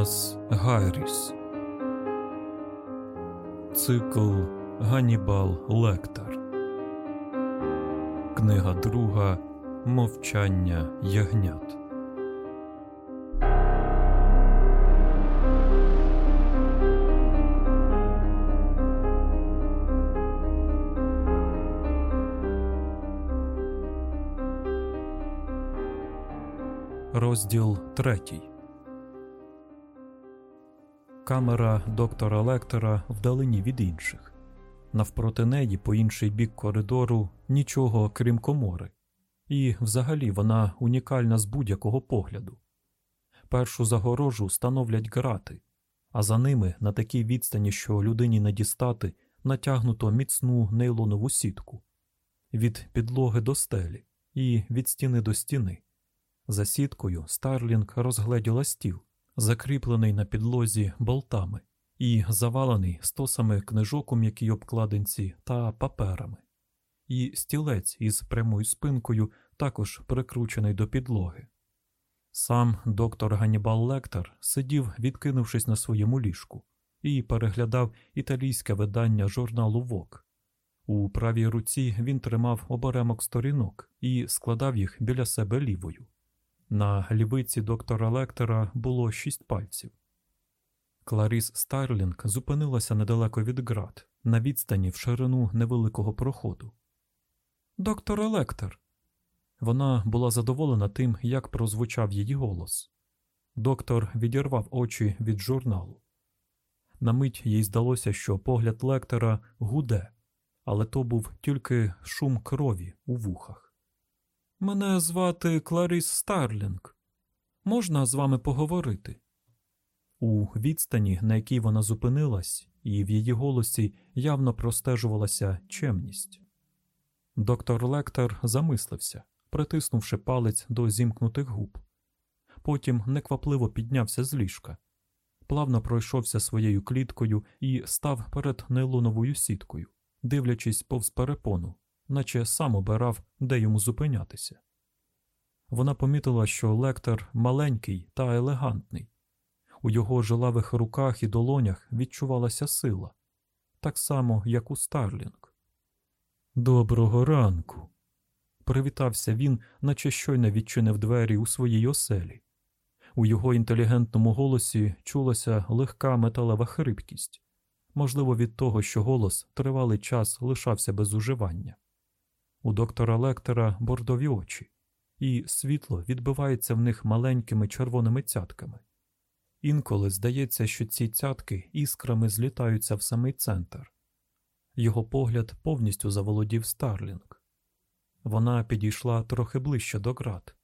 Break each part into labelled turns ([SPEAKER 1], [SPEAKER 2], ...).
[SPEAKER 1] Томас Гайріс. Цикл Ганібал Лектор. Книга друга Мовчання ягнят. Розділ третій. Камера доктора Лектора вдалині від інших. Навпроти неї, по інший бік коридору, нічого крім комори. І, взагалі, вона унікальна з будь-якого погляду. Першу загорожу становлять грати, а за ними, на такій відстані, що людині не дістати, натягнуто міцну нейлонову сітку від підлоги до стелі і від стіни до стіни. За сіткою Старлінг розгледіла стіл, закріплений на підлозі болтами і завалений стосами книжок у м'якій обкладинці та паперами, і стілець із прямою спинкою також прикручений до підлоги. Сам доктор Ганнібал Лектор сидів, відкинувшись на своєму ліжку, і переглядав італійське видання журналу Вок. У правій руці він тримав оберемок сторінок і складав їх біля себе лівою. На лівиці доктора Лектора було шість пальців. Кларіс Старлінг зупинилася недалеко від град, на відстані в ширину невеликого проходу. Доктор Лектор. Вона була задоволена тим, як прозвучав її голос. Доктор відірвав очі від журналу. На мить їй здалося, що погляд лектора гуде, але то був тільки шум крові у вухах. Мене звати Кларіс Старлінг. Можна з вами поговорити? У відстані, на якій вона зупинилась, і в її голосі явно простежувалася чемність. Доктор Лектор замислився, притиснувши палець до зімкнутих губ. Потім неквапливо піднявся з ліжка, плавно пройшовся своєю кліткою і став перед нейлоновою сіткою, дивлячись повз перепону наче сам обирав, де йому зупинятися. Вона помітила, що лектор маленький та елегантний. У його жилавих руках і долонях відчувалася сила, так само, як у Старлінг. Доброго ранку. Привітався він, наче щойно відчинив двері у своїй оселі. У його інтелігентному голосі чулася легка металева хрипкість, можливо, від того, що голос тривалий час лишався без уживання. У доктора Лектора бордові очі, і світло відбивається в них маленькими червоними цятками. Інколи здається, що ці цятки іскрами злітаються в самий центр. Його погляд повністю заволодів Старлінг. Вона підійшла трохи ближче до ґрат.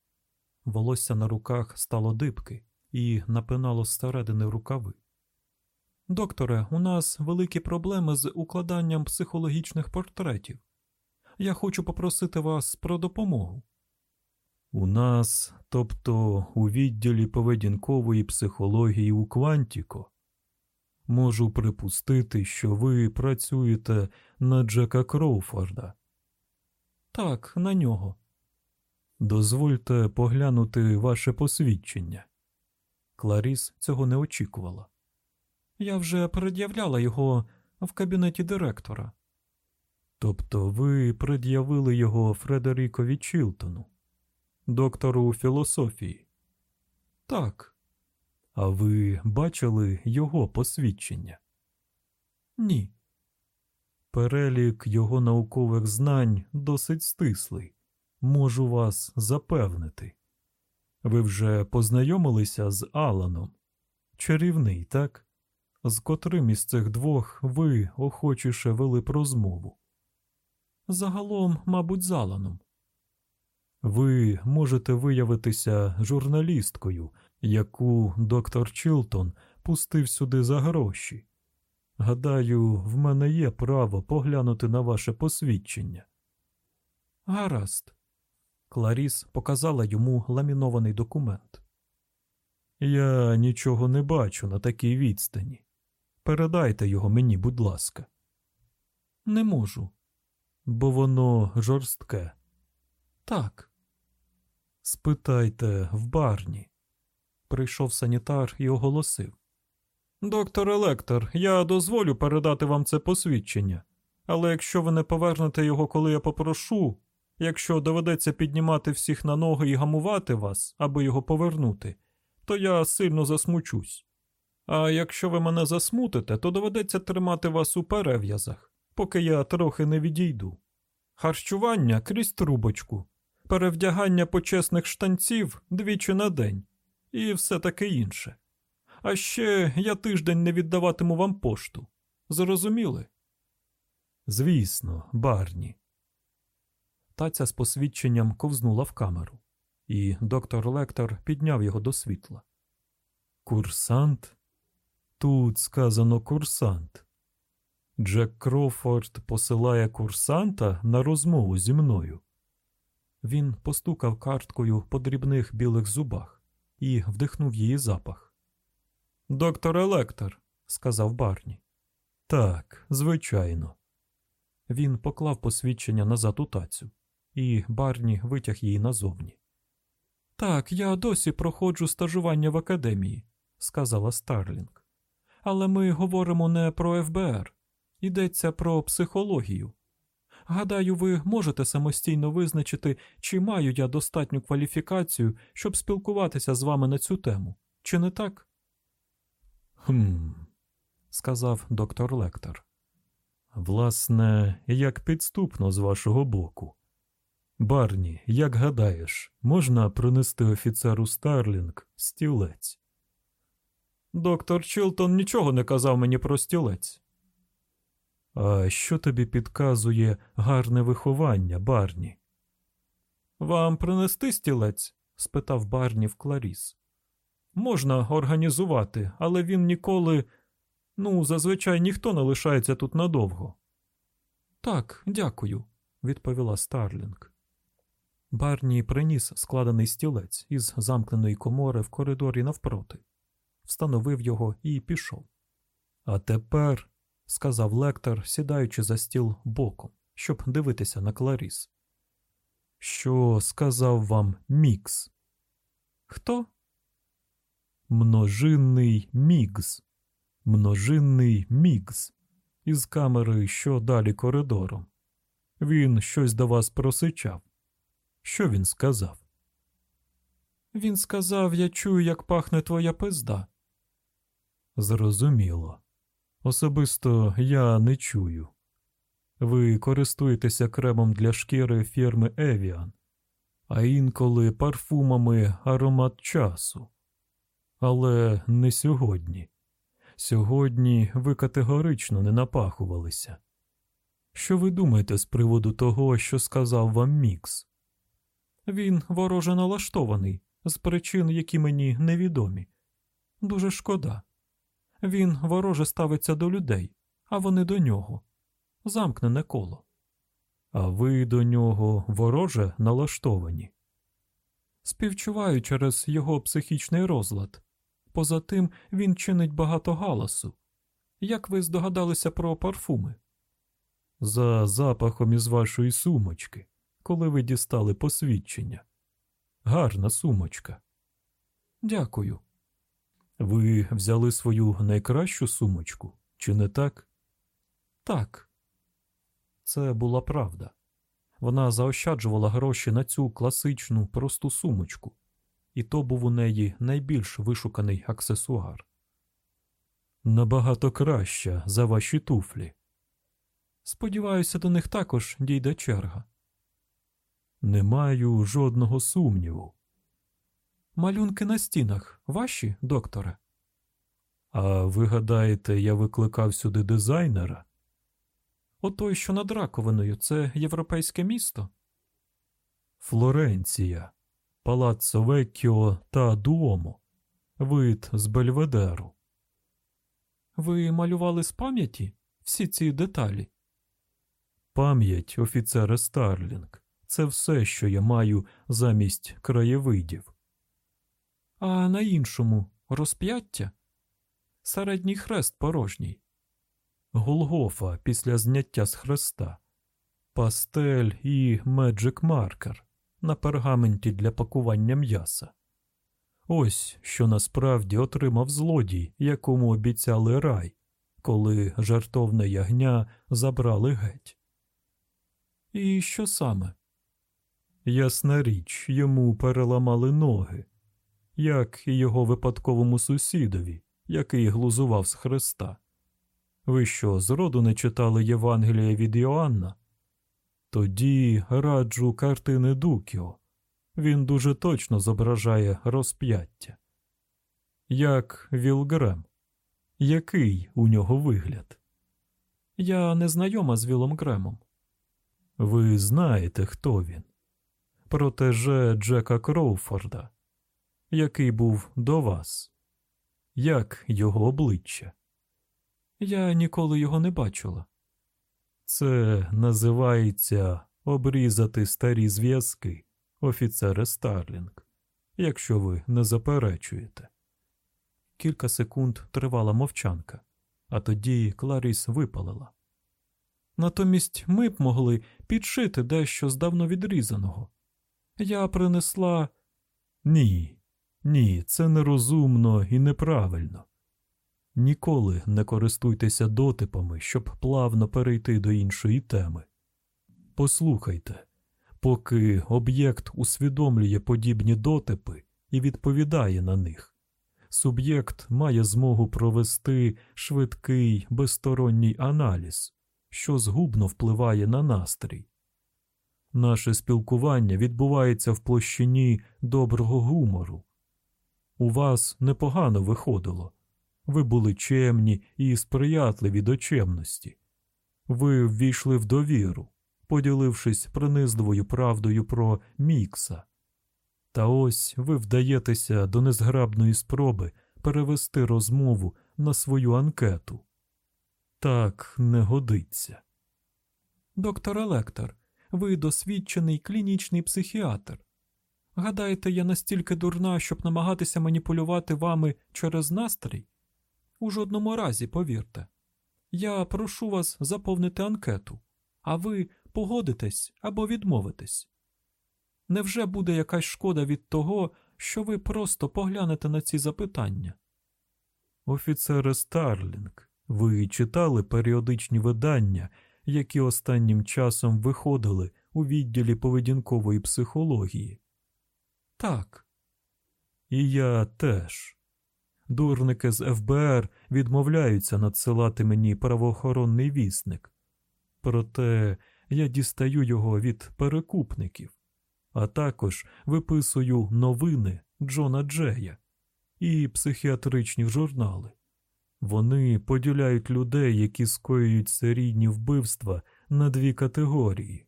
[SPEAKER 1] Волосся на руках стало дибки і напинало зсередини рукави. Докторе, у нас великі проблеми з укладанням психологічних портретів. Я хочу попросити вас про допомогу. У нас, тобто у відділі поведінкової психології у Квантіко, можу припустити, що ви працюєте на Джека Кроуфорда. Так, на нього. Дозвольте поглянути ваше посвідчення. Кларіс цього не очікувала. Я вже пред'являла його в кабінеті директора. Тобто ви пред'явили його Фредерікові Чілтону, доктору філософії? Так. А ви бачили його посвідчення? Ні. Перелік його наукових знань досить стислий. Можу вас запевнити. Ви вже познайомилися з Аланом? Чарівний, так? З котрим із цих двох ви охочіше вели розмову? Загалом, мабуть, заланом. Ви можете виявитися журналісткою, яку доктор Чилтон пустив сюди за гроші. Гадаю, в мене є право поглянути на ваше посвідчення. Гаразд. Кларіс показала йому ламінований документ. Я нічого не бачу на такій відстані. Передайте його мені, будь ласка. Не можу бо воно жорстке. Так. Спитайте в барні. Прийшов санітар і оголосив. Доктор Електор, я дозволю передати вам це посвідчення. Але якщо ви не повернете його, коли я попрошу, якщо доведеться піднімати всіх на ноги і гамувати вас, аби його повернути, то я сильно засмучусь. А якщо ви мене засмутите, то доведеться тримати вас у перев'язах, поки я трохи не відійду. Харчування крізь трубочку, перевдягання почесних штанців двічі на день і все таке інше. А ще я тиждень не віддаватиму вам пошту. Зрозуміли? Звісно, барні. Таця з посвідченням ковзнула в камеру, і доктор Лектор підняв його до світла. Курсант? Тут сказано курсант. Джек Крофорд посилає курсанта на розмову зі мною. Він постукав карткою по дрібних білих зубах і вдихнув її запах. Доктор Електор, сказав Барні. Так, звичайно. Він поклав посвідчення назад у тацю, і Барні витяг її назовні. Так, я досі проходжу стажування в академії, сказала Старлінг. Але ми говоримо не про ФБР, йдеться про психологію. Гадаю, ви можете самостійно визначити, чи маю я достатню кваліфікацію, щоб спілкуватися з вами на цю тему, чи не так? Хм, сказав доктор Лектор. Власне, як підступно з вашого боку. Барні, як гадаєш, можна принести офіцеру Старлінг стілець? Доктор Чилтон нічого не казав мені про стілець. А що тобі підказує гарне виховання, Барні? Вам принести стілець? спитав Барні в Кларіс. Можна організувати, але він ніколи. Ну, зазвичай ніхто не лишається тут надовго. Так, дякую, відповіла Старлінг. Барні приніс складений стілець із замкненої комори в коридорі навпроти, встановив його і пішов. А тепер, сказав Лектер, сідаючи за стіл боком, щоб дивитися на Кларіс. Що сказав вам Міґґс? Хто? Множинний мігз. Множинний мігз. Із камери, що далі коридором. Він щось до вас просичав. Що він сказав? Він сказав, я чую, як пахне твоя пизда. Зрозуміло. Особисто я не чую. Ви користуєтеся кремом для шкіри фірми Евіан, а інколи парфумами аромат часу. Але не сьогодні. Сьогодні ви категорично не напахувалися. Що ви думаєте з приводу того, що сказав вам Мікс? Він вороже налаштований з причин, які мені невідомі. Дуже шкода. Він вороже ставиться до людей, а вони до нього. Замкнене коло. А ви до нього вороже налаштовані. Співчуваю через його психічний розлад. Поза тим він чинить багато галасу. Як ви здогадалися про парфуми? За запахом із вашої сумочки, коли ви дістали посвідчення. Гарна сумочка. Дякую. Ви взяли свою найкращу сумочку, чи не так? Так. Це була правда. Вона заощаджувала гроші на цю класичну просту сумочку, і то був у неї найбільш вишуканий аксесуар. Набагато краща за ваші туфлі. Сподіваюся, до них також дійде черга. Не маю жодного сумніву. Малюнки на стінах ваші, докторе? А ви гадаєте, я викликав сюди дизайнера? Отой, що над раковиною, це європейське місто? Флоренція, Палаццо Веккіо та Дуомо, вид з Бельведеру. Ви малювали з пам'яті всі ці деталі? Пам'ять офіцера Старлінг. Це все, що я маю замість краєвидів. А на іншому розп'яття? Середній хрест порожній. Голгофа після зняття з хреста, пастель і меджик маркер на пергаменті для пакування м'яса. Ось що насправді отримав злодій, якому обіцяли рай, коли жартовне ягня забрали геть. І що саме? Ясна річ, йому переламали ноги, як і його випадковому сусідові, який глузував з Христа. Ви що, зроду не читали Євангелія від Йоанна? Тоді раджу картини Дукіо. Він дуже точно зображає розп'яття. Як Вілгрем. Який у нього вигляд? Я не знайома з Вілом Гремом. Ви знаєте, хто він? Протеже Джека Кроуфорда, який був до вас. Як його обличчя? Я ніколи його не бачила. Це називається обрізати старі зв'язки, офіцере Старлінг, якщо ви не заперечуєте. Кілька секунд тривала мовчанка, а тоді Кларіс випалила. Натомість ми б могли підшити дещо з давно відрізаного. Я принесла. Ні, ні, це нерозумно і неправильно. Ніколи не користуйтеся дотипами, щоб плавно перейти до іншої теми. Послухайте, поки об'єкт усвідомлює подібні дотипи і відповідає на них, суб'єкт має змогу провести швидкий безсторонній аналіз, що згубно впливає на настрій. Наше спілкування відбувається в площині доброго гумору. У вас непогано виходило. Ви були чемні і сприятливі до чемності. Ви ввійшли в довіру, поділившись принизливою правдою про Мікса. Та ось ви вдаєтеся до незграбної спроби перевести розмову на свою анкету. Так не годиться. Доктор Електор, ви досвідчений клінічний психіатр. Гадаєте, я настільки дурна, щоб намагатися маніпулювати вами через настрій? У жодному разі, повірте. Я прошу вас заповнити анкету, а ви погодитесь або відмовитесь. Невже буде якась шкода від того, що ви просто поглянете на ці запитання? Офіцере Старлінг, ви читали періодичні видання, які останнім часом виходили у відділі поведінкової психології? Так. І я теж. Дурники з ФБР відмовляються надсилати мені правоохоронний вісник. Проте я дістаю його від перекупників, а також виписую новини Джона Джея і психіатричні журнали. Вони поділяють людей, які скоюють серійні вбивства на дві категорії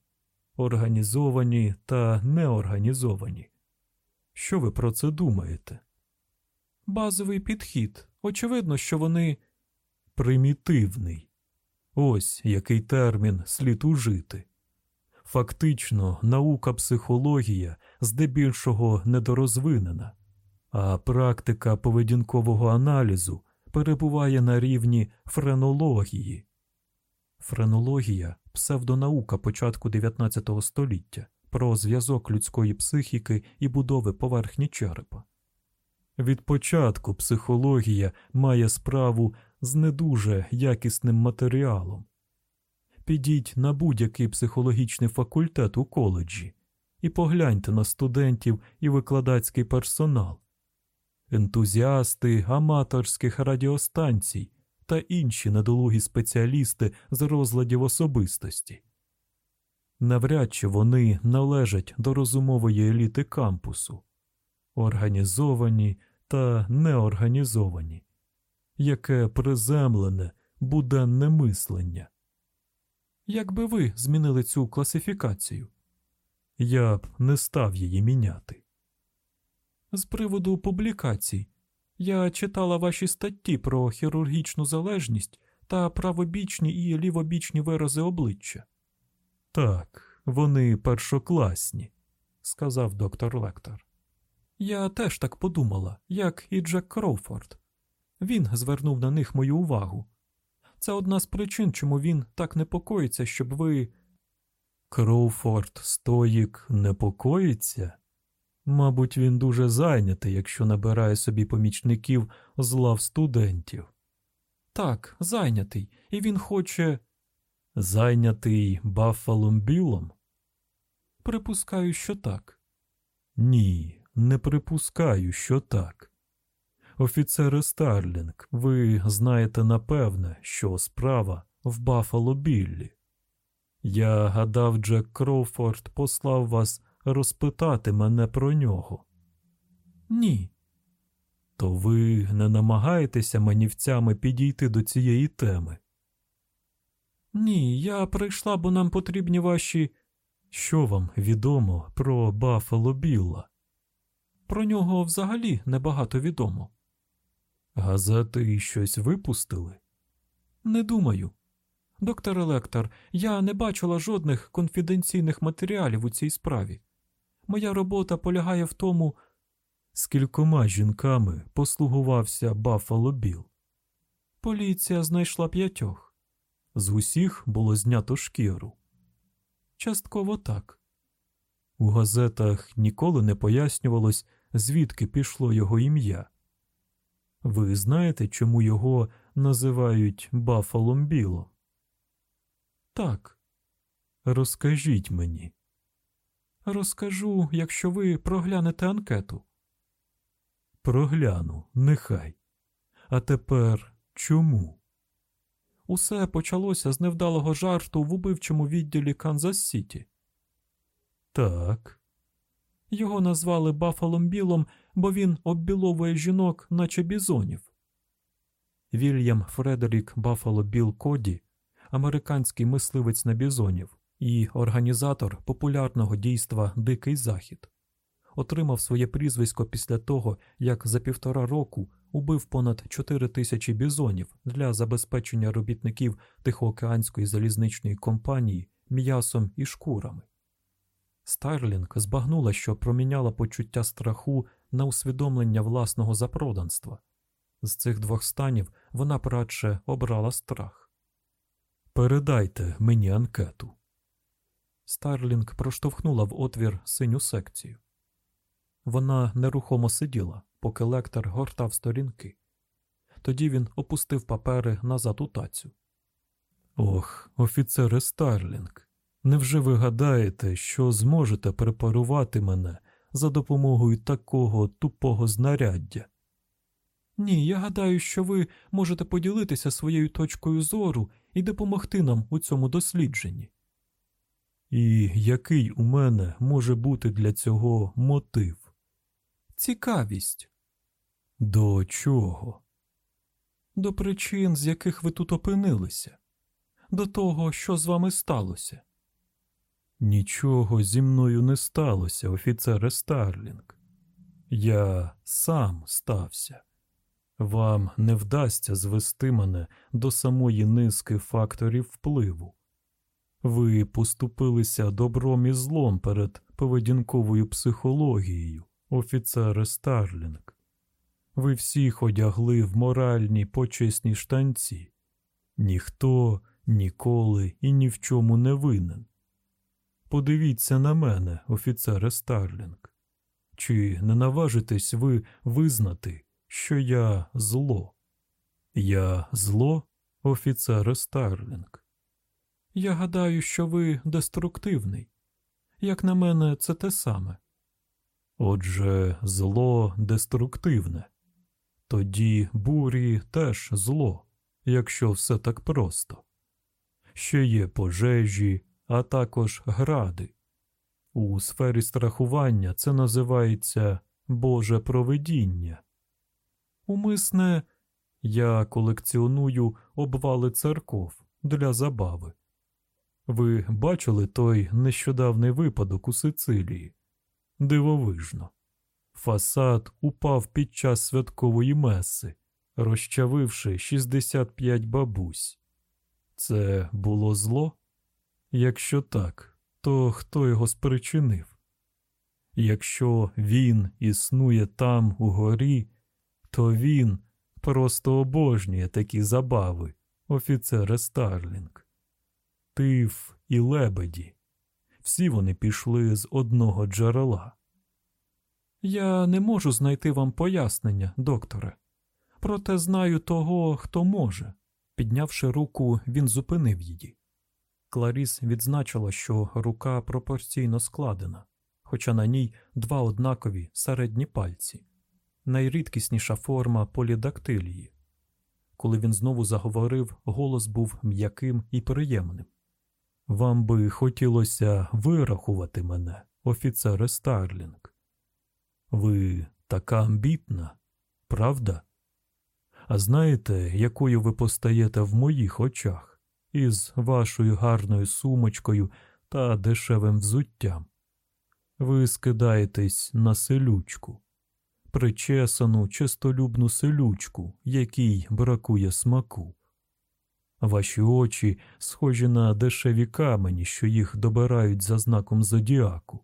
[SPEAKER 1] організовані та неорганізовані. Що ви про це думаєте? Базовий підхід. Очевидно, що вони примітивний. Ось який термін слід ужити. Фактично, наука психологія здебільшого недорозвинена, а практика поведінкового аналізу перебуває на рівні френології. Френологія псевдонаука початку 19 століття про зв'язок людської психіки і будови поверхні черепа. Від початку психологія має справу з не дуже якісним матеріалом. Підіть на будь-який психологічний факультет у коледжі і погляньте на студентів і викладацький персонал, ентузіасти аматорських радіостанцій та інші недолугі спеціалісти з розладів особистості. Навряд чи вони належать до розумової еліти кампусу, організовані та неорганізовані, яке приземлене буденне мислення. Як би ви змінили цю класифікацію? Я б не став її міняти. З приводу публікацій я читала ваші статті про хірургічну залежність та правобічні і лівобічні вирази обличчя. Так, вони першокласні, сказав доктор Лектор. Я теж так подумала, як і Джек Кроуфорд. Він звернув на них мою увагу. Це одна з причин, чому він так непокоїться, щоб ви. Кроуфорд Стоїк непокоїться? Мабуть, він дуже зайнятий, якщо набирає собі помічників з лав студентів. Так, зайнятий, і він хоче. Зайнятий Баффалом Білом? Припускаю, що так. Ні, не припускаю, що так. Офіцере Старлінг, ви знаєте напевне, що справа в Баффало Біллі. Я гадав, Джек Кроуфорд послав вас розпитати мене про нього. Ні. То ви не намагаєтеся манівцями підійти до цієї теми? Ні, я прийшла, бо нам потрібні ваші. Що вам відомо про Баффало Білла? Про нього взагалі небагато відомо. Газети щось випустили? Не думаю. Доктор Електор, я не бачила жодних конфіденційних матеріалів у цій справі. Моя робота полягає в тому, з кількома жінками послугувався Баффало Біл. Поліція знайшла п'ятьох. З усіх було знято шкіру. Частково так. У газетах ніколи не пояснювалось, звідки пішло його ім'я. Ви знаєте, чому його називають Баффалом Білом? Так. Розкажіть мені. Розкажу, якщо ви проглянете анкету. Прогляну, нехай. А тепер чому? Усе почалося з невдалого жарту в убивчому відділі Канзас Сіті. Так. Його назвали Бафалом Білом, бо він оббіловує жінок, наче бізонів. Вільям Фредерік Бафало Біл Коді, американський мисливець на бізонів і організатор популярного дійства Дикий Захід, отримав своє прізвисько після того, як за півтора року убив понад 4 тисячі бізонів для забезпечення робітників Тихоокеанської залізничної компанії м'ясом і шкурами. Старлінг збагнула, що проміняла почуття страху на усвідомлення власного запроданства. З цих двох станів вона радше обрала страх. Передайте мені анкету. Старлінг проштовхнула в отвір синю секцію. Вона нерухомо сиділа, поки Лектер гортав сторінки. Тоді він опустив папери назад у тацю. Ох, офіцере Старлінг. Невже ви гадаєте, що зможете препарувати мене за допомогою такого тупого знаряддя? Ні, я гадаю, що ви можете поділитися своєю точкою зору і допомогти нам у цьому дослідженні. І який у мене може бути для цього мотив? Цікавість. До чого? До причин, з яких ви тут опинилися, до того, що з вами сталося. Нічого зі мною не сталося, офіцере Старлінг. Я сам стався. Вам не вдасться звести мене до самої низки факторів впливу. Ви поступилися добром і злом перед поведінковою психологією, офіцере Старлінг. Ви всіх одягли в моральні почесні штанці. Ніхто ніколи і ні в чому не винен. Подивіться на мене, офіцере Старлінг. Чи не наважитесь ви визнати, що я зло? Я зло, офіцере Старлінг. Я гадаю, що ви деструктивний. Як на мене, це те саме. Отже, зло деструктивне. Тоді бурі теж зло, якщо все так просто. Ще є пожежі, а також гради. У сфері страхування це називається Боже провидіння. Умисне, я колекціоную обвали церков для забави. Ви бачили той нещодавний випадок у Сицилії? Дивовижно. Фасад упав під час святкової меси, розчавивши 65 бабусь. Це було зло? Якщо так, то хто його спричинив? Якщо він існує там угорі, то він просто обожнює такі забави, офіцере Старлінг. Тиф і лебеді. Всі вони пішли з одного джерела. Я не можу знайти вам пояснення, докторе. Проте знаю того, хто може. Піднявши руку, він зупинив її. Кларіс відзначила, що рука пропорційно складена, хоча на ній два однакові середні пальці, найрідкісніша форма полідактилії. Коли він знову заговорив, голос був м'яким і приємним. Вам би хотілося вирахувати мене, офіцере Старлінг. Ви така амбітна, правда? А знаєте, якою ви постаєте в моїх очах із вашою гарною сумочкою та дешевим взуттям? Ви скидаєтесь на селючку, причесану, чистолюбну селючку, якій бракує смаку. Ваші очі схожі на дешеві камені, що їх добирають за знаком зодіаку,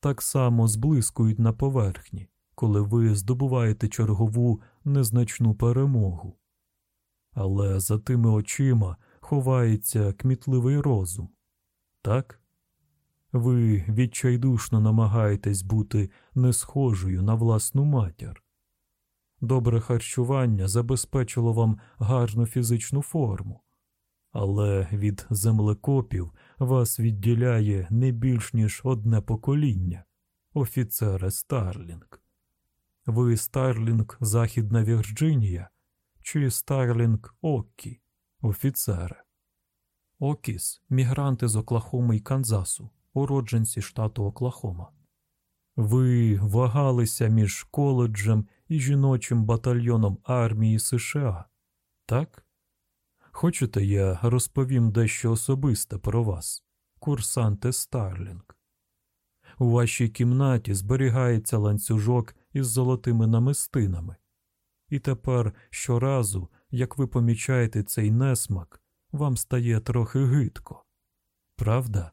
[SPEAKER 1] так само зблискують на поверхні, коли ви здобуваєте чергову незначну перемогу. Але за тими очима ховається кмітливий розум. Так? Ви відчайдушно намагаєтесь бути не схожою на власну матір. Добре харчування забезпечило вам гарну фізичну форму, але від землекопів вас відділяє не більш ніж одне покоління, офіцере Старлінг. Ви Старлінг Західна Вірджинія чи Старлінг Окі, офіцере. Окіс мігранти з Оклахоми і Канзасу, уродженці штату Оклахома. Ви вагалися між коледжем і жіночим батальйоном армії США, так? Хочете, я розповім дещо особисте про вас, курсанте Старлінг. У вашій кімнаті зберігається ланцюжок із золотими намистинами, і тепер щоразу, як ви помічаєте цей несмак, вам стає трохи гидко. Правда?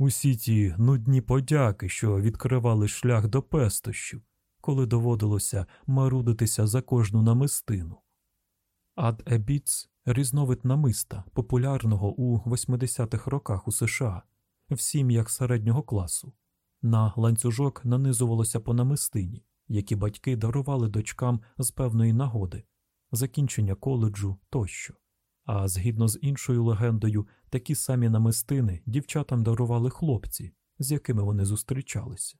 [SPEAKER 1] Усі ті нудні подяки, що відкривали шлях до пестощів, коли доводилося марудитися за кожну намистину. Ад ебіц різновид намиста, популярного у 80-х роках у США в сім'ях середнього класу. На ланцюжок нанизувалося по намистині, які батьки дарували дочкам з певної нагоди, закінчення коледжу тощо. А згідно з іншою легендою, такі самі намистини дівчатам дарували хлопці, з якими вони зустрічалися.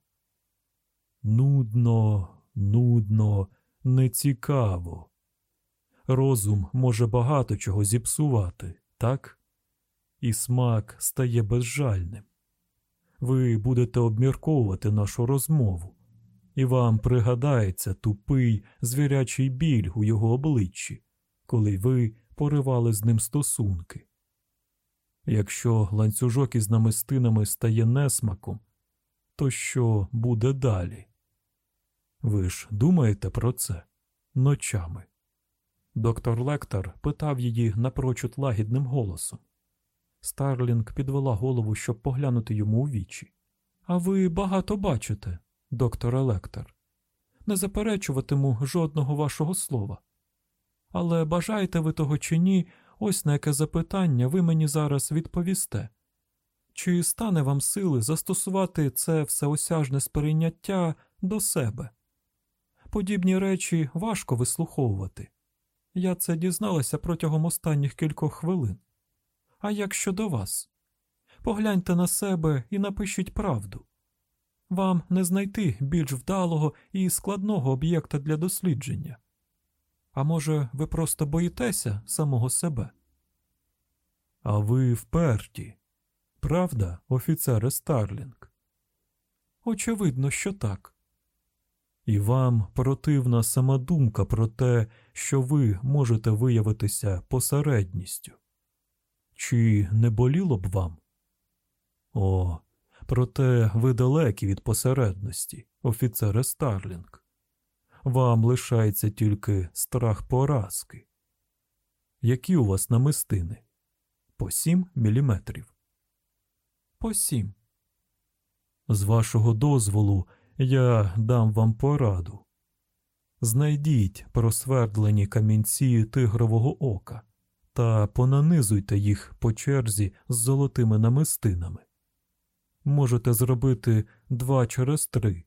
[SPEAKER 1] Нудно, нудно, нецікаво. Розум може багато чого зіпсувати, так? І смак стає безжальним. Ви будете обмірковувати нашу розмову, і вам пригадається тупий звірячий біль у його обличчі, коли ви поривали з ним стосунки. Якщо ланцюжок із намистинами стає несмаком, то що буде далі? Ви ж думаєте про це ночами? Доктор Лектор питав її напрочуд лагідним голосом. Старлінг підвела голову, щоб поглянути йому у вічі. А ви багато бачите, доктор Лектор. Не заперечуватиму жодного вашого слова. Але бажаєте ви того чи ні, ось на яке запитання ви мені зараз відповісте. Чи стане вам сили застосувати це всеосяжне сприйняття до себе? Подібні речі важко вислуховувати. Я це дізналася протягом останніх кількох хвилин. А як щодо вас? Погляньте на себе і напишіть правду. Вам не знайти більш вдалого і складного об'єкта для дослідження. А може, ви просто боїтеся самого себе? А ви вперті, правда, офіцере Старлінг? Очевидно, що так. І вам противна сама думка про те, що ви можете виявитися посередністю. Чи не боліло б вам? О, проте ви далекі від посередності, офіцере Старлінг. Вам лишається тільки страх поразки. Які у вас намистини? По сім міліметрів. По сім. З вашого дозволу я дам вам пораду. Знайдіть просвердлені камінці тигрового ока та понанизуйте їх по черзі з золотими намистинами. Можете зробити два через три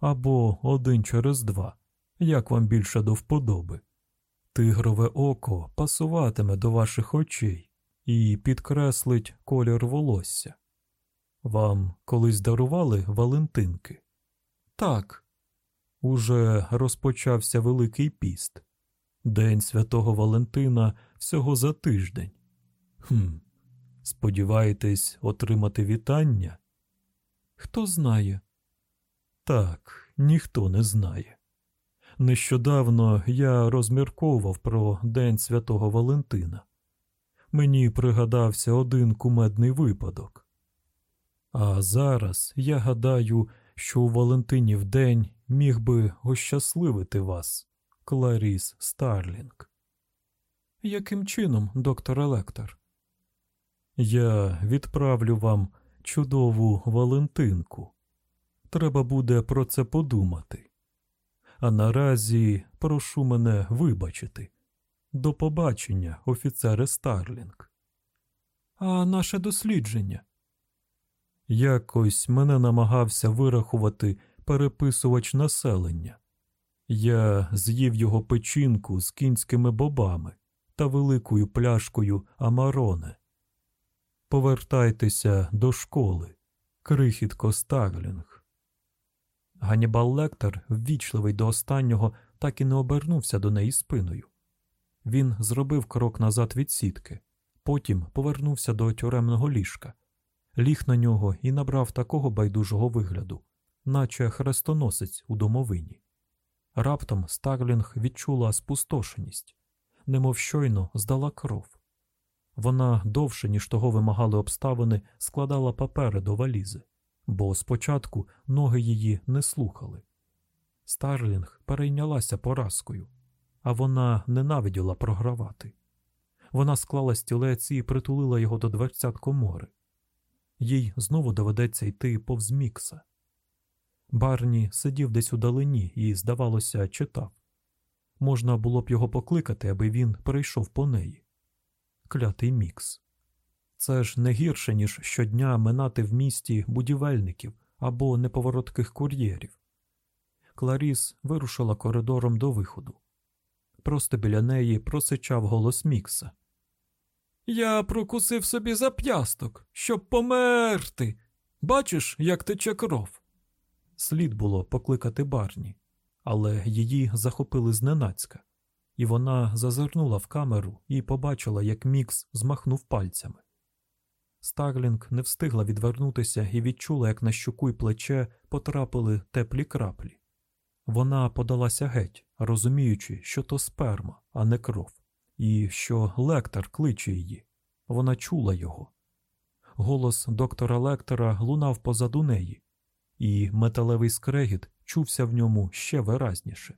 [SPEAKER 1] або один через два, як вам більше до вподоби. Тигрове око пасуватиме до ваших очей і підкреслить колір волосся. Вам колись дарували Валентинки? Так. Уже розпочався Великий піст. День святого Валентина всього за тиждень. Хм, сподіваєтесь отримати вітання? Хто знає? Так, ніхто не знає. Нещодавно я розмірковував про День святого Валентина. Мені пригадався один кумедний випадок. А зараз я гадаю, що у Валентинів день міг би ощасливити вас, Кларіс Старлінг. Яким чином, доктор Електор? Я відправлю вам чудову Валентинку. Треба буде про це подумати. А наразі прошу мене вибачити. До побачення, офіцере Старлінг. А наше дослідження. Якось мене намагався вирахувати переписувач населення. Я з'їв його печінку з кінськими бобами та великою пляшкою Амароне. Повертайтеся до школи, крихітко Старлінг. Ганібал Лектор, ввічливий до останнього, так і не обернувся до неї спиною. Він зробив крок назад від сітки, потім повернувся до тюремного ліжка, ліг на нього і набрав такого байдужого вигляду, наче хрестоносець у домовині. Раптом Старлінг відчула спустошеність, немов щойно здала кров. Вона довше, ніж того вимагали обставини, складала папери до валізи, бо спочатку ноги її не слухали. Старлінг перейнялася поразкою, а вона ненавиділа програвати. Вона склала стілець і притулила його до дверцят комори. Їй знову доведеться йти повз Міґґса. Барні сидів десь у далині і, здавалося, читав. Можна було б його покликати, аби він перейшов по неї. Клятий мікс. Це ж не гірше, ніж щодня минати в місті будівельників або неповоротких кур'єрів. Кларіс вирушила коридором до виходу. Просто біля неї просичав голос Мікса. Я прокусив собі зап'ясток, щоб померти. Бачиш, як тече кров. Слід було покликати барні, але її захопили зненацька, і вона зазирнула в камеру і побачила, як Мікс змахнув пальцями. Старлінг не встигла відвернутися і відчула, як на щуку й плече потрапили теплі краплі. Вона подалася геть, розуміючи, що то сперма, а не кров, і що лектор кличе її. Вона чула його. Голос доктора Лектера лунав позаду неї, і металевий скрегіт чувся в ньому ще виразніше.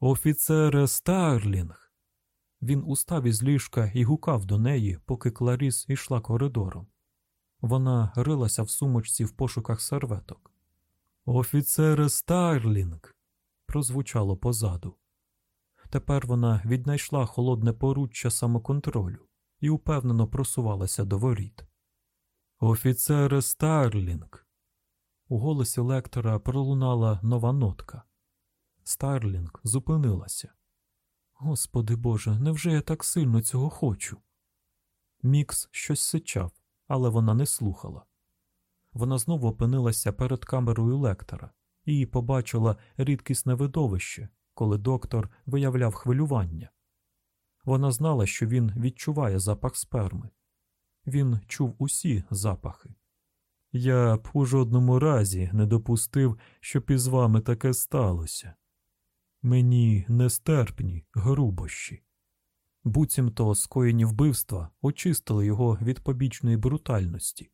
[SPEAKER 1] Офіцере Старлінг. Він устав із ліжка і гукав до неї, поки Кларіс ішла коридором. Вона рилася в сумочці в пошуках серветок. Офіцере Старлінг. прозвучало позаду. Тепер вона віднайшла холодне поруччя самоконтролю і упевнено просувалася до воріт. Офіцере Старлінг. У голосі Лектера пролунала нова нотка. Старлінг зупинилася. Господи Боже, невже я так сильно цього хочу? Міґґс щось сичав, але вона не слухала. Вона знову опинилася перед камерою Лектера і побачила рідкісне видовище, коли доктор виявляв хвилювання. Вона знала, що він відчуває запах сперми. Він чув усі запахи. Я б у жодному разі не допустив, щоб із вами таке сталося. Мені нестерпні грубощі. Буцімто скоєні вбивства очистили його від побічної брутальності.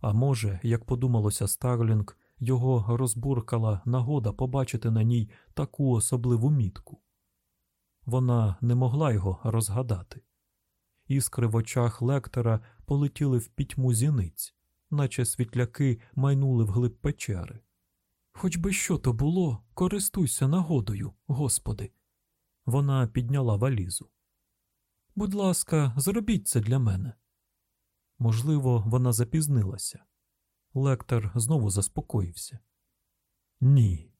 [SPEAKER 1] А може, як подумалося Старлінг, його розбуркала нагода побачити на ній таку особливу мітку. Вона не могла його розгадати. Іскри в очах лектора полетіли в пітьму зіниць, наче світляки майнули вглиб печери. Хоч би що то було, користуйся нагодою, Господи. Вона підняла валізу. Будь ласка, зробіть це для мене. Можливо, вона запізнилася. Лектор знову заспокоївся. Ні,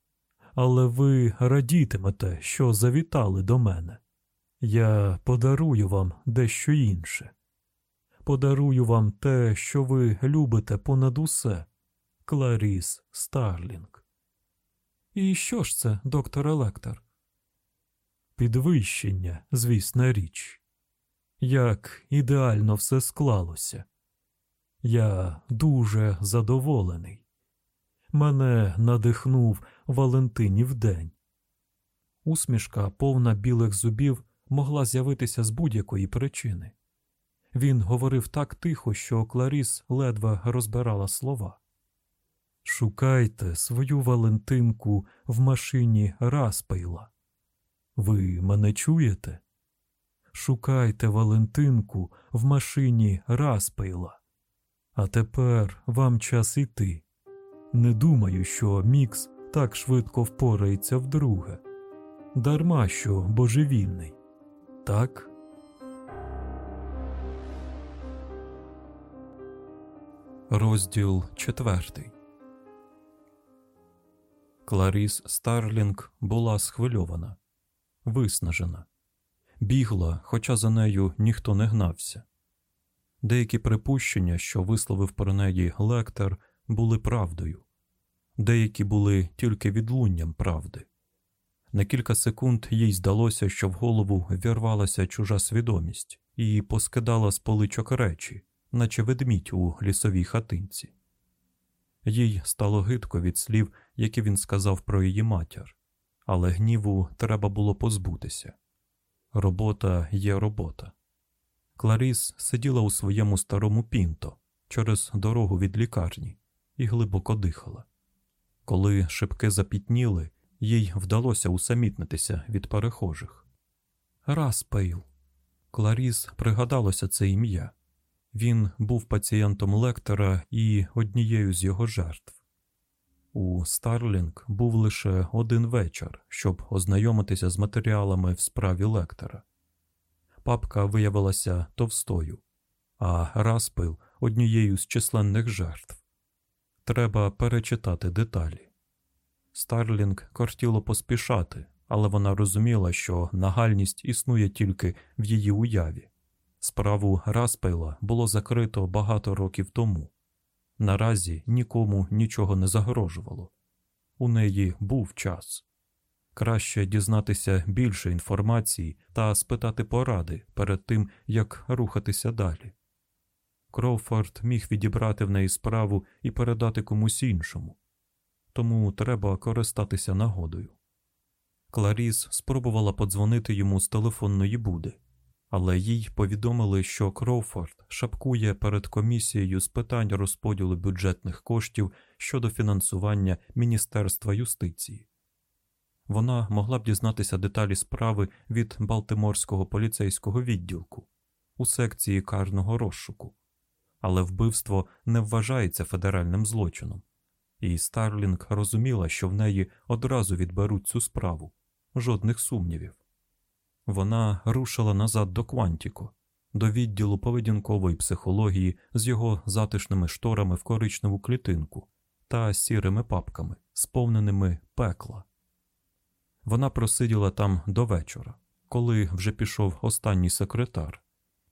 [SPEAKER 1] але ви радітимете, що завітали до мене. Я подарую вам дещо інше. Подарую вам те, що ви любите понад усе, Кларіс Старлінг. І що ж це, доктор Електор? Підвищення, звісна річ. Як ідеально все склалося. Я дуже задоволений. Мене надихнув Валентинів день. Усмішка, повна білих зубів, могла з'явитися з будь-якої причини. Він говорив так тихо, що Кларіс ледве розбирала слова. Шукайте свою Валентинку в машині Распейла. Ви мене чуєте? Шукайте Валентинку в машині Распейла. А тепер вам час іти. Не думаю, що Мікс так швидко впорається вдруге. Дарма що божевільний. Так? Розділ четвертий. Кларіс Старлінг була схвильована, виснажена, бігла, хоча за нею ніхто не гнався. Деякі припущення, що висловив про неї лектор, були правдою, деякі були тільки відлунням правди. На кілька секунд їй здалося, що в голову вірвалася чужа свідомість і поскидала з поличок речі, наче ведмідь у лісовій хатинці. Їй стало гидко від слів, які він сказав про її матір, але гніву треба було позбутися. Робота є робота. Кларіс сиділа у своєму старому пінто через дорогу від лікарні і глибоко дихала. Коли шибки запітніли, їй вдалося усамітнитися від перехожих. Распейл. Кларіс пригадалося це ім'я. Він був пацієнтом Лектера і однією з його жертв. У Старлінг був лише один вечір, щоб ознайомитися з матеріалами в справі Лектера. Папка виявилася товстою, а Распил однією з численних жертв. Треба перечитати деталі. Старлінг кортіло поспішати, але вона розуміла, що нагальність існує тільки в її уяві. Справу Распейла було закрито багато років тому. Наразі нікому нічого не загрожувало. У неї був час. Краще дізнатися більше інформації та спитати поради перед тим, як рухатися далі. Кроуфорд міг відібрати в неї справу і передати комусь іншому, тому треба користатися нагодою. Кларіс спробувала подзвонити йому з телефонної буди, але їй повідомили, що Кроуфорд шапкує перед комісією з питань розподілу бюджетних коштів щодо фінансування Міністерства юстиції. Вона могла б дізнатися деталі справи від Балтиморського поліцейського відділку у секції карного розшуку, але вбивство не вважається федеральним злочином, і Старлінг розуміла, що в неї одразу відберуть цю справу, жодних сумнівів. Вона рушила назад до Квантіко, до відділу поведінкової психології з його затишними шторами в коричневу клітинку та сірими папками, сповненими пекла. Вона просиділа там до вечора, коли вже пішов останній секретар,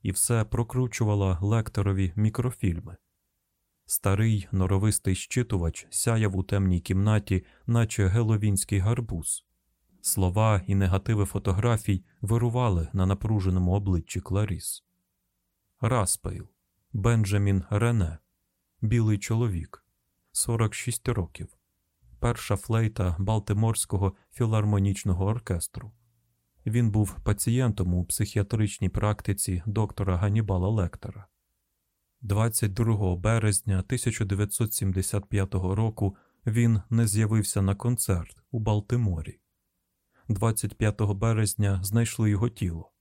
[SPEAKER 1] і все прокручувала Лектерові мікрофільми. Старий норовистий зчитувач сяяв у темній кімнаті, наче геловінський гарбуз. Слова і негативи фотографій вирували на напруженому обличчі Кларіс. Распейл, Бенджамін Рене, білий чоловік, 46 років, перша флейта Балтиморського філармонічного оркестру. Він був пацієнтом у психіатричній практиці доктора Ганібала Лектора. 22 березня 1975 року він не з'явився на концерт у Балтиморі. 25 березня знайшли його тіло.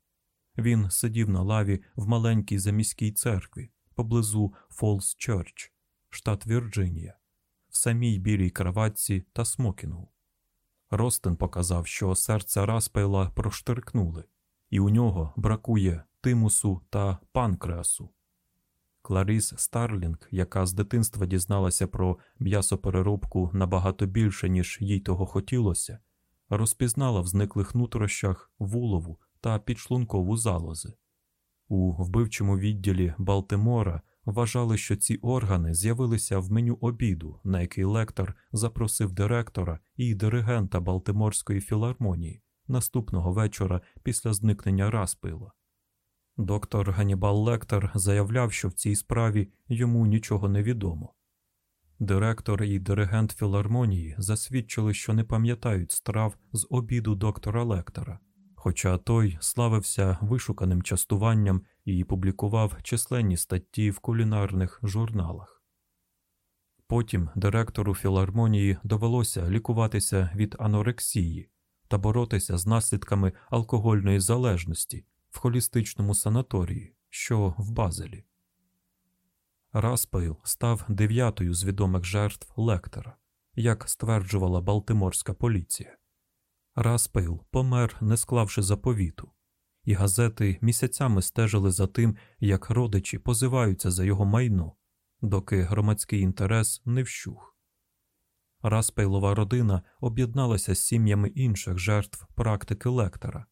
[SPEAKER 1] Він сидів на лаві в маленькій заміській церкві поблизу Фолс Чорч, штат Вірджинія, в самій білій краватці та смокінгу. Ростин показав, що серце Распейла проштиркнули, і у нього бракує тимусу та панкреасу. Кларіс Старлінг, яка з дитинства дізналася про м'ясопереробку набагато більше, ніж їй того хотілося, розпізнала в зниклих нутрощах вулову та підшлункову залози. У вбивчому відділі Балтимора вважали, що ці органи з'явилися в меню обіду, на який лектор запросив директора і диригента Балтиморської філармонії наступного вечора після зникнення Распила. Доктор Ганібал Лектор заявляв, що в цій справі йому нічого не відомо. Директор і диригент філармонії засвідчили, що не пам'ятають страв з обіду доктора Лектора, хоча той славився вишуканим частуванням і публікував численні статті в кулінарних журналах. Потім директору філармонії довелося лікуватися від анорексії та боротися з наслідками алкогольної залежності в холістичному санаторії, що в Базелі. Распейл став дев'ятою з відомих жертв Лектора, як стверджувала Балтиморська поліція. Распейл помер, не склавши заповіту, і газети місяцями стежили за тим, як родичі позиваються за його майно, доки громадський інтерес не вщух. Распейлова родина об'єдналася з сім'ями інших жертв практики лектора,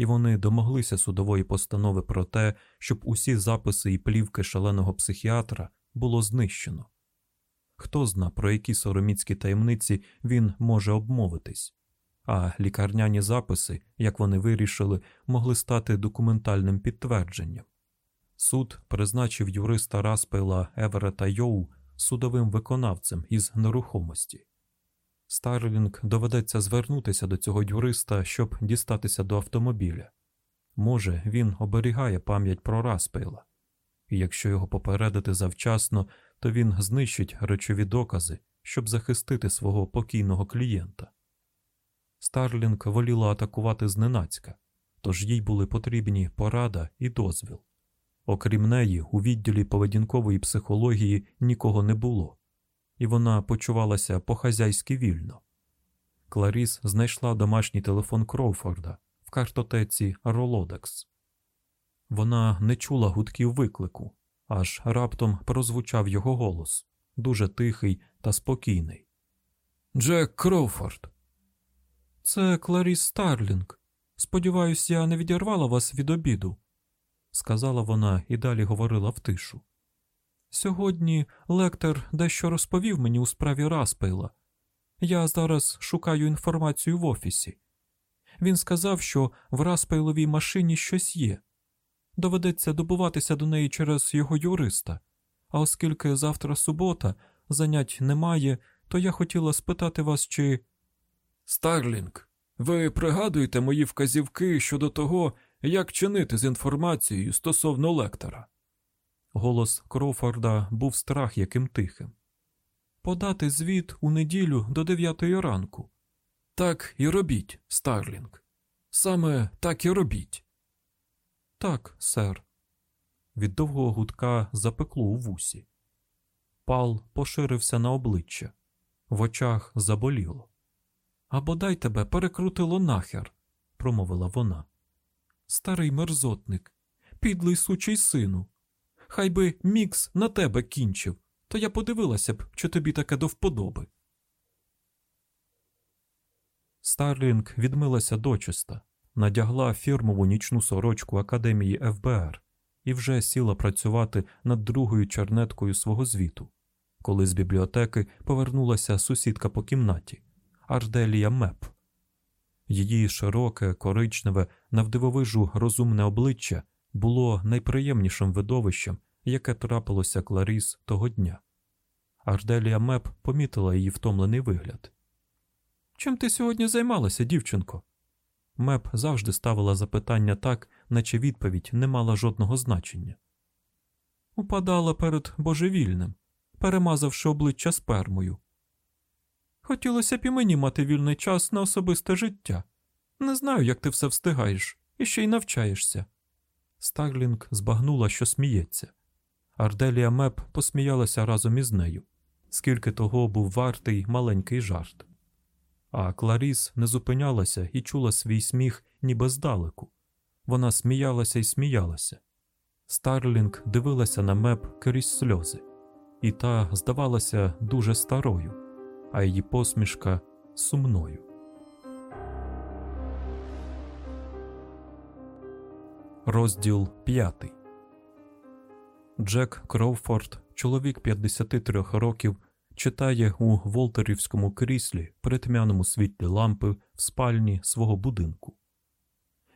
[SPEAKER 1] і вони домоглися судової постанови про те, щоб усі записи і плівки шаленого психіатра було знищено. Хто зна, про які сороміцькі таємниці він може обмовитись, а лікарняні записи, як вони вирішили, могли стати документальним підтвердженням. Суд призначив юриста Распейла Еверета Йоу судовим виконавцем із нерухомості. Старлінг доведеться звернутися до цього юриста, щоб дістатися до автомобіля. Може, він оберігає пам'ять про Распейла, і якщо його попередити завчасно, то він знищить речові докази, щоб захистити свого покійного клієнта. Старлінг воліла атакувати зненацька, тож їй були потрібні порада і дозвіл. Окрім неї, у відділі поведінкової психології нікого не було і вона почувалася по-хазяйськи вільно. Кларіс знайшла домашній телефон Кроуфорда в картотеці Ролодекс. Вона не чула гудків виклику, аж раптом прозвучав його голос дуже тихий та спокійний. Джек Кроуфорд. Це Кларіс Старлінг. Сподіваюсь, я не відірвала вас від обіду, сказала вона і далі говорила в тишу. Сьогодні лектор дещо розповів мені у справі Распейла. Я зараз шукаю інформацію в офісі. Він сказав, що в Распейловій машині щось є. Доведеться добуватися до неї через його юриста. А оскільки завтра субота, занять немає, то я хотіла спитати вас, чи. Старлінг, ви пригадуєте мої вказівки щодо того, як чинити з інформацією стосовно Лектора? Голос Кроуфорда був страх яким тихим. Подати звіт у неділю до дев'ятої ранку. Так і робіть, Старлінг. Саме так і робіть. Так, сер. Від довгого гудка запекло у вусі. Пал поширився на обличчя, в очах заболіло. А бодай тебе перекрутило нахер, промовила вона. Старий мерзотник, підлий сучий сину. Хай би мікс на тебе кінчив, то я подивилася б, що тобі таке до вподоби. Старлінг відмилася дочиста, надягла фірмову нічну сорочку Академії ФБР і вже сіла працювати над другою чернеткою свого звіту, коли з бібліотеки повернулася сусідка по кімнаті Арделія Меп. Її широке, коричневе, навдивовижу розумне обличчя було найприємнішим видовищем, яке трапилося Кларіс того дня. Арделія Меп помітила її втомлений вигляд. Чим ти сьогодні займалася, дівчинко? Меп завжди ставила запитання так, наче відповідь не мала жодного значення. Упадала перед божевільним, перемазавши обличчя спермою. Хотілося б і мені мати вільний час на особисте життя. Не знаю, як ти все встигаєш, і ще й навчаєшся. Старлінг збагнула, що сміється. Арделія Меп посміялася разом із нею, скільки того був вартий маленький жарт. А Кларіс не зупинялася і чула свій сміх ніби здалеку. Вона сміялася і сміялася. Старлінг дивилася на Меп крізь сльози, і та здавалася дуже старою, а її посмішка сумною. Розділ 5 Джек Кроуфорд, чоловік 53 років, читає у волтерівському кріслі при тьмяному світлі лампи в спальні свого будинку.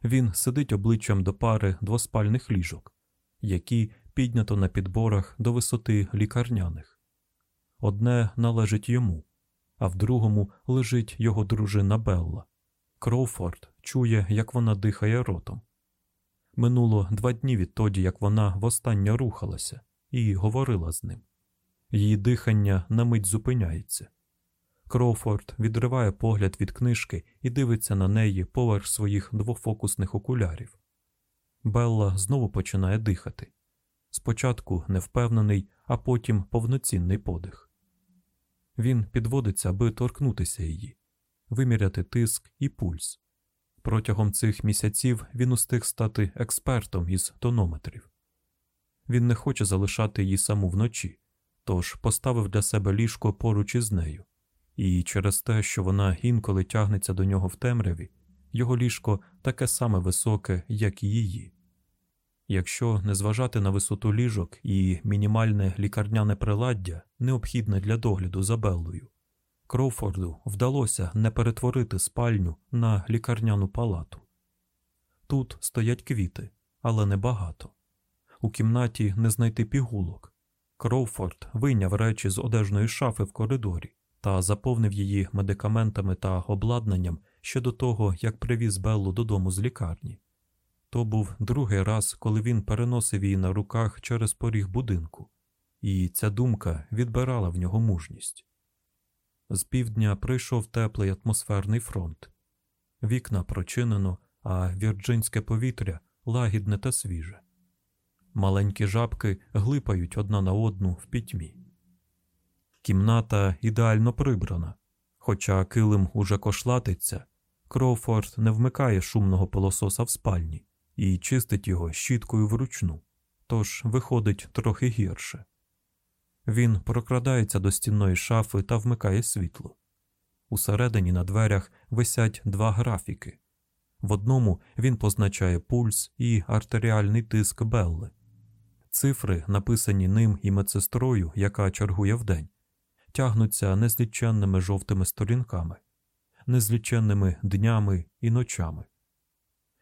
[SPEAKER 1] Він сидить обличчям до пари двоспальних ліжок, які піднято на підборах до висоти лікарняних. Одне належить йому, а в другому лежить його дружина Белла. Кроуфорд чує, як вона дихає ротом. Минуло два дні відтоді, як вона востаннє рухалася і говорила з ним. Її дихання на мить зупиняється. Кроуфорд відриває погляд від книжки і дивиться на неї поверх своїх двофокусних окулярів. Белла знову починає дихати. Спочатку невпевнений, а потім повноцінний подих. Він підводиться, аби торкнутися її, виміряти тиск і пульс. Протягом цих місяців він устиг стати експертом із тонометрів. Він не хоче залишати її саму вночі, тож поставив для себе ліжко поруч із нею, і через те, що вона інколи тягнеться до нього в темряві, його ліжко таке саме високе, як і її. Якщо не зважати на висоту ліжок і мінімальне лікарняне приладдя, необхідне для догляду за Беллою, Кроуфорду вдалося не перетворити спальню на лікарняну палату. Тут стоять квіти, але небагато. У кімнаті не знайти пігулок. Кроуфорд вийняв речі з одежної шафи в коридорі та заповнив її медикаментами та обладнанням ще до того, як привіз Беллу додому з лікарні. То був другий раз, коли він переносив її на руках через поріг будинку, і ця думка відбирала в нього мужність. З півдня прийшов теплий атмосферний фронт. Вікна прочинено, а вірджинське повітря лагідне та свіже. Маленькі жабки глипають одна на одну в пітьмі. Кімната ідеально прибрана, хоча килим уже кошлатиться, Кроуфорд не вмикає шумного пилососа в спальні і чистить його щіткою вручну, тож виходить трохи гірше. Він прокрадається до стінної шафи та вмикає світло. Усередині на дверях висять два графіки. В одному він позначає пульс і артеріальний тиск Белли. Цифри, написані ним і медсестрою, яка чергує вдень, тягнуться незліченними жовтими сторінками, незліченними днями і ночами.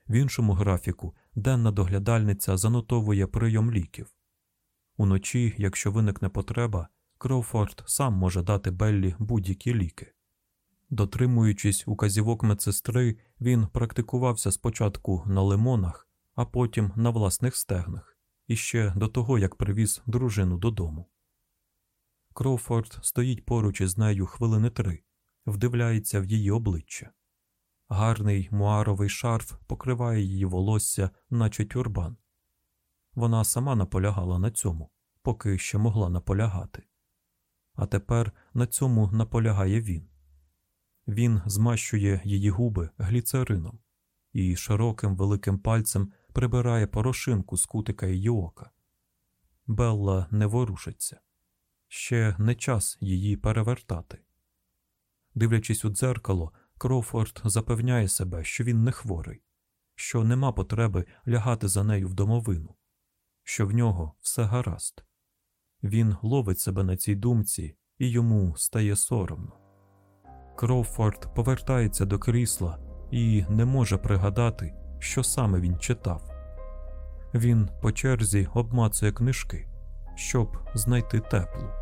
[SPEAKER 1] В іншому графіку денна доглядальниця занотовує прийом ліків. Уночі, якщо виникне потреба, Кроуфорд сам може дати Беллі будь-які ліки. Дотримуючись указівок медсестри, він практикувався спочатку на лимонах, а потім на власних стегнах, іще до того, як привіз дружину додому. Кроуфорд стоїть поруч із нею хвилини три, вдивляється в її обличчя. Гарний муаровий шарф покриває її волосся, наче тюрбан. Вона сама наполягала на цьому, поки ще могла наполягати. А тепер на цьому наполягає він. Він змащує її губи гліцерином і широким великим пальцем прибирає порошинку з кутика її ока. Белла не ворушиться. Ще не час її перевертати. Дивлячись у дзеркало, Кроуфорд запевняє себе, що він не хворий, що нема потреби лягати за нею в домовину що в нього все гаразд. Він ловить себе на цій думці, і йому стає соромно. Кроуфорд повертається до крісла і не може пригадати, що саме він читав. Він по черзі обмацує книжки, щоб знайти теплу.